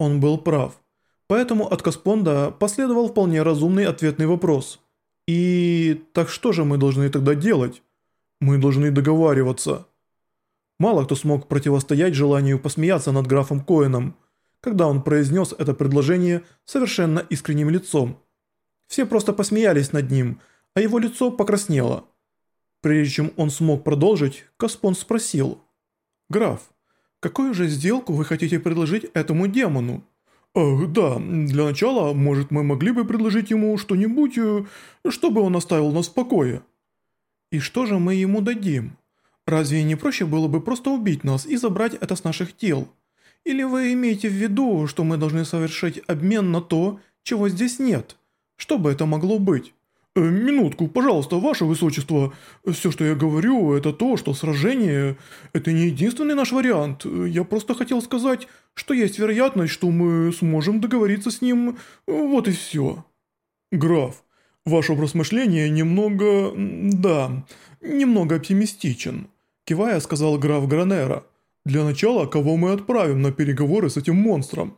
Он был прав. Поэтому от Каспонда последовал вполне разумный ответный вопрос. «И так что же мы должны тогда делать?» «Мы должны договариваться». Мало кто смог противостоять желанию посмеяться над графом Коэном, когда он произнес это предложение совершенно искренним лицом. Все просто посмеялись над ним, а его лицо покраснело. Прежде чем он смог продолжить, Каспон спросил. «Граф, какую же сделку вы хотите предложить этому демону?» «Ах, да, для начала, может, мы могли бы предложить ему что-нибудь, э, чтобы он оставил нас в покое». «И что же мы ему дадим? Разве не проще было бы просто убить нас и забрать это с наших тел? Или вы имеете в виду, что мы должны совершить обмен на то, чего здесь нет? Что бы это могло быть?» Э, «Минутку, пожалуйста, ваше высочество. Все, что я говорю, это то, что сражение – это не единственный наш вариант. Я просто хотел сказать, что есть вероятность, что мы сможем договориться с ним. Вот и все». «Граф, ваш образ мышления немного… да, немного оптимистичен», – кивая сказал граф Гранера. «Для начала, кого мы отправим на переговоры с этим монстром?»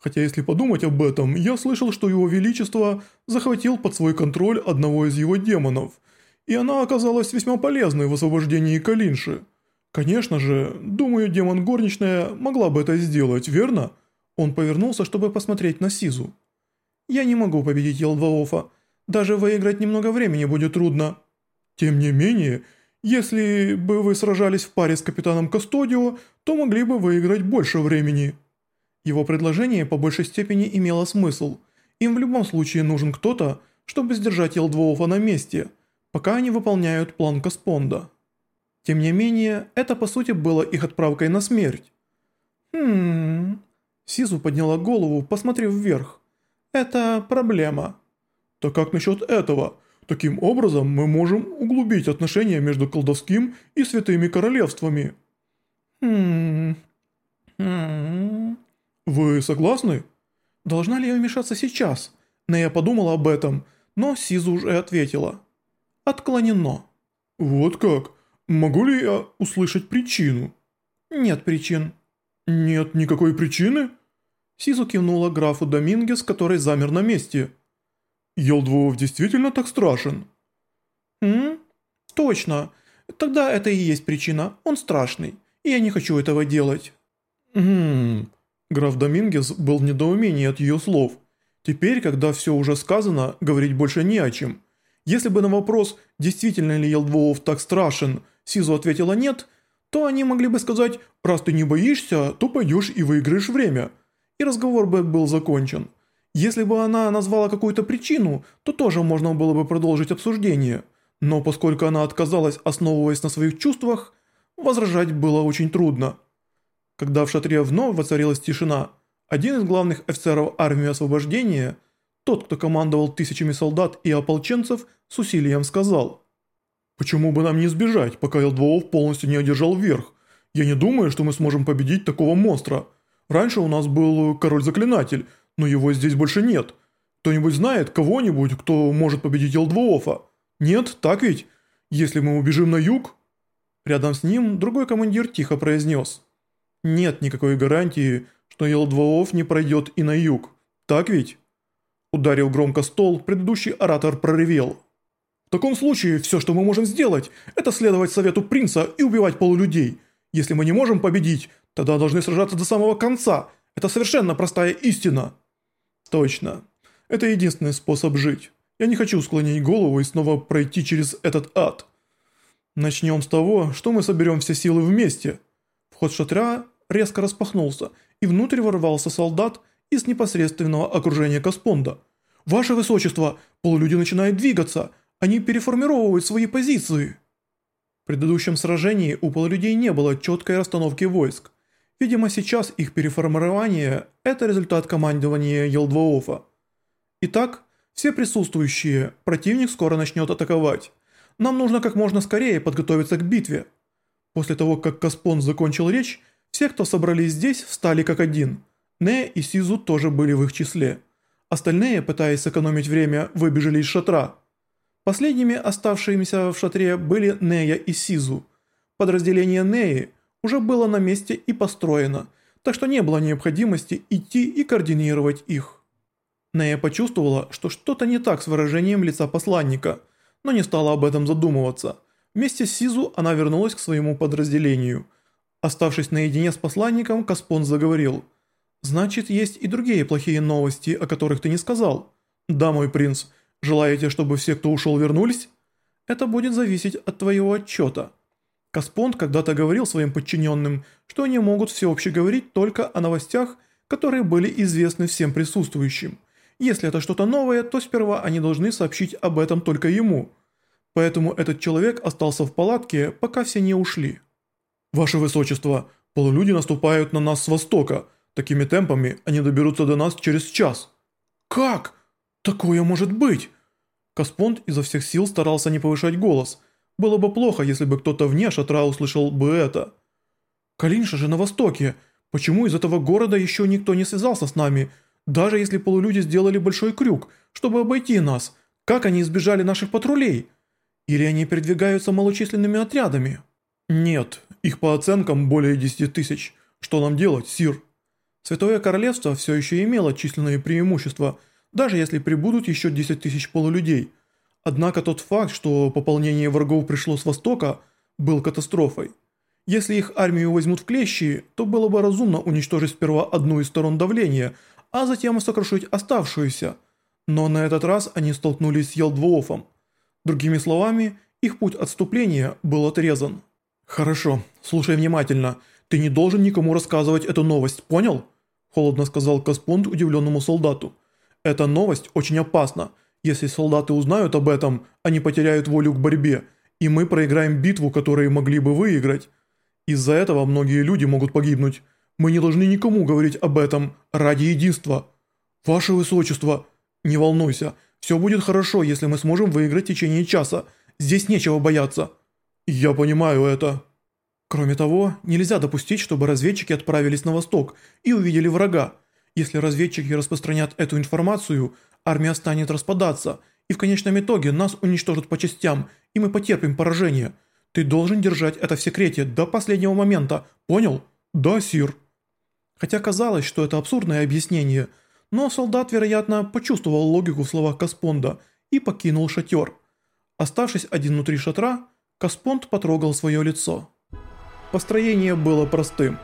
Хотя если подумать об этом, я слышал, что его величество захватил под свой контроль одного из его демонов, и она оказалась весьма полезной в освобождении Калинши. Конечно же, думаю, демон горничная могла бы это сделать, верно? Он повернулся, чтобы посмотреть на Сизу. Я не могу победить Елдваофа. Даже выиграть немного времени будет трудно. Тем не менее, если бы вы сражались в паре с капитаном Кастодио, то могли бы выиграть больше времени. Его предложение по большей степени имело смысл. Им в любом случае нужен кто-то, чтобы сдержать Елдвоуфа на месте, пока они выполняют план Каспонда. Тем не менее, это по сути было их отправкой на смерть. Хм... Сизу подняла голову, посмотрев вверх. «Это проблема». «Так как насчет этого? Таким образом мы можем углубить отношения между колдовским и святыми королевствами». «Хм... Хм...» «Вы согласны?» «Должна ли я вмешаться сейчас?» Нея подумала об этом, но Сизу уже ответила. «Отклонено». «Вот как? Могу ли я услышать причину?» «Нет причин». «Нет никакой причины?» Сизу кивнула графу Домингес, который замер на месте. «Елдвуов действительно так страшен?» «М? Точно. Тогда это и есть причина. Он страшный, и я не хочу этого делать». «Хм...» Граф Домингес был в недоумении от ее слов. Теперь, когда все уже сказано, говорить больше не о чем. Если бы на вопрос, действительно ли Елдвоов так страшен, Сизу ответила нет, то они могли бы сказать «раз ты не боишься, то пойдешь и выиграешь время». И разговор бы был закончен. Если бы она назвала какую-то причину, то тоже можно было бы продолжить обсуждение. Но поскольку она отказалась, основываясь на своих чувствах, возражать было очень трудно. Когда в шатре вновь воцарилась тишина, один из главных офицеров армии освобождения, тот, кто командовал тысячами солдат и ополченцев, с усилием сказал «Почему бы нам не сбежать, пока Елдвоов полностью не одержал верх? Я не думаю, что мы сможем победить такого монстра. Раньше у нас был король-заклинатель, но его здесь больше нет. Кто-нибудь знает кого-нибудь, кто может победить Елдвоофа? Нет, так ведь? Если мы убежим на юг?» Рядом с ним другой командир тихо произнес нет никакой гарантии, что Елдваов не пройдет и на юг. Так ведь? Ударив громко стол, предыдущий оратор проревел. В таком случае все, что мы можем сделать, это следовать совету принца и убивать полулюдей. Если мы не можем победить, тогда должны сражаться до самого конца. Это совершенно простая истина. Точно. Это единственный способ жить. Я не хочу склонить голову и снова пройти через этот ад. Начнем с того, что мы соберем все силы вместе. Вход шатра резко распахнулся, и внутрь ворвался солдат из непосредственного окружения Каспонда. «Ваше Высочество, полулюди начинают двигаться, они переформировывают свои позиции». В предыдущем сражении у полулюдей не было четкой расстановки войск. Видимо, сейчас их переформирование – это результат командования Елдваофа. Итак, все присутствующие, противник скоро начнет атаковать. Нам нужно как можно скорее подготовиться к битве. После того, как Каспон закончил речь, все, кто собрались здесь, встали как один. Не и Сизу тоже были в их числе. Остальные, пытаясь сэкономить время, выбежали из шатра. Последними оставшимися в шатре были Нея и Сизу. Подразделение Неи уже было на месте и построено, так что не было необходимости идти и координировать их. Нея почувствовала, что что-то не так с выражением лица посланника, но не стала об этом задумываться. Вместе с Сизу она вернулась к своему подразделению. Оставшись наедине с посланником, Каспон заговорил. «Значит, есть и другие плохие новости, о которых ты не сказал?» «Да, мой принц. Желаете, чтобы все, кто ушел, вернулись?» «Это будет зависеть от твоего отчета». Каспонд когда-то говорил своим подчиненным, что они могут всеобще говорить только о новостях, которые были известны всем присутствующим. Если это что-то новое, то сперва они должны сообщить об этом только ему. Поэтому этот человек остался в палатке, пока все не ушли. «Ваше Высочество, полулюди наступают на нас с востока. Такими темпами они доберутся до нас через час». «Как? Такое может быть?» Каспонд изо всех сил старался не повышать голос – было бы плохо, если бы кто-то вне шатра услышал бы это. Калинша же на востоке. Почему из этого города еще никто не связался с нами? Даже если полулюди сделали большой крюк, чтобы обойти нас, как они избежали наших патрулей? Или они передвигаются малочисленными отрядами? Нет, их по оценкам более 10 тысяч. Что нам делать, Сир? Святое Королевство все еще имело численные преимущества, даже если прибудут еще 10 тысяч полулюдей – Однако тот факт, что пополнение врагов пришло с востока, был катастрофой. Если их армию возьмут в клещи, то было бы разумно уничтожить сперва одну из сторон давления, а затем сокрушить оставшуюся. Но на этот раз они столкнулись с Елдвоофом. Другими словами, их путь отступления был отрезан. «Хорошо, слушай внимательно. Ты не должен никому рассказывать эту новость, понял?» Холодно сказал Каспонд удивленному солдату. «Эта новость очень опасна. Если солдаты узнают об этом, они потеряют волю к борьбе, и мы проиграем битву, которую могли бы выиграть. Из-за этого многие люди могут погибнуть. Мы не должны никому говорить об этом ради единства. Ваше Высочество, не волнуйся, все будет хорошо, если мы сможем выиграть в течение часа. Здесь нечего бояться. Я понимаю это. Кроме того, нельзя допустить, чтобы разведчики отправились на восток и увидели врага. Если разведчики распространят эту информацию – армия станет распадаться, и в конечном итоге нас уничтожат по частям, и мы потерпим поражение. Ты должен держать это в секрете до последнего момента, понял? Да, сир. Хотя казалось, что это абсурдное объяснение, но солдат, вероятно, почувствовал логику в словах Каспонда и покинул шатер. Оставшись один внутри шатра, Каспонд потрогал свое лицо. Построение было простым.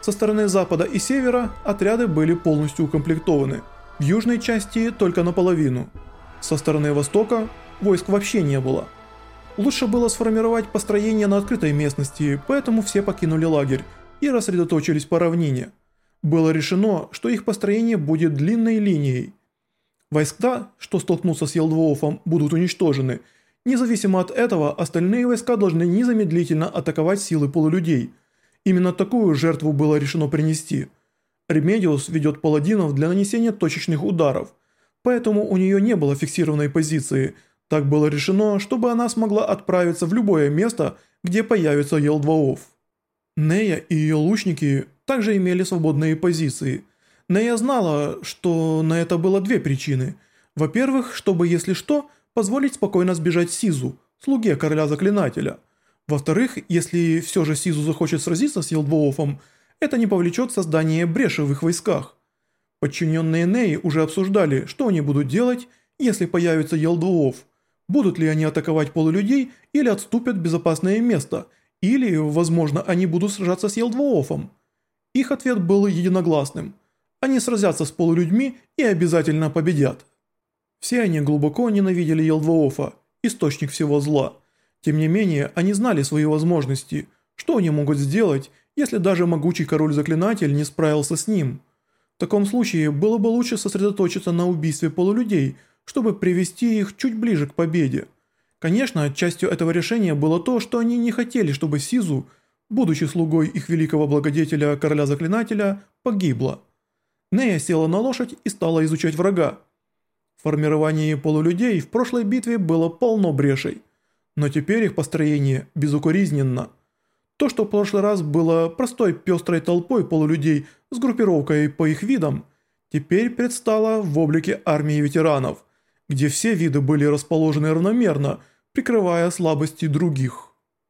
Со стороны запада и севера отряды были полностью укомплектованы – в южной части только наполовину. Со стороны востока войск вообще не было. Лучше было сформировать построение на открытой местности, поэтому все покинули лагерь и рассредоточились по равнине. Было решено, что их построение будет длинной линией. Войска, что столкнутся с Елдваофом, будут уничтожены. Независимо от этого, остальные войска должны незамедлительно атаковать силы полулюдей. Именно такую жертву было решено принести – Ремедиос ведет паладинов для нанесения точечных ударов, поэтому у нее не было фиксированной позиции. Так было решено, чтобы она смогла отправиться в любое место, где появится Елдваоф. Нея и ее лучники также имели свободные позиции. Нея знала, что на это было две причины. Во-первых, чтобы, если что, позволить спокойно сбежать Сизу, слуге короля заклинателя. Во-вторых, если все же Сизу захочет сразиться с Елдвоофом, это не повлечет создание бреши в их войсках. Подчиненные Неи уже обсуждали, что они будут делать, если появится Елдвуов. Будут ли они атаковать полулюдей или отступят в безопасное место, или, возможно, они будут сражаться с Елдвуофом. Их ответ был единогласным. Они сразятся с полулюдьми и обязательно победят. Все они глубоко ненавидели Елдвоофа, источник всего зла. Тем не менее, они знали свои возможности, что они могут сделать, если даже могучий король-заклинатель не справился с ним. В таком случае было бы лучше сосредоточиться на убийстве полулюдей, чтобы привести их чуть ближе к победе. Конечно, частью этого решения было то, что они не хотели, чтобы Сизу, будучи слугой их великого благодетеля короля-заклинателя, погибла. Нея села на лошадь и стала изучать врага. Формировании полулюдей в прошлой битве было полно брешей, но теперь их построение безукоризненно – то, что в прошлый раз было простой пестрой толпой полулюдей с группировкой по их видам, теперь предстало в облике армии ветеранов, где все виды были расположены равномерно, прикрывая слабости других.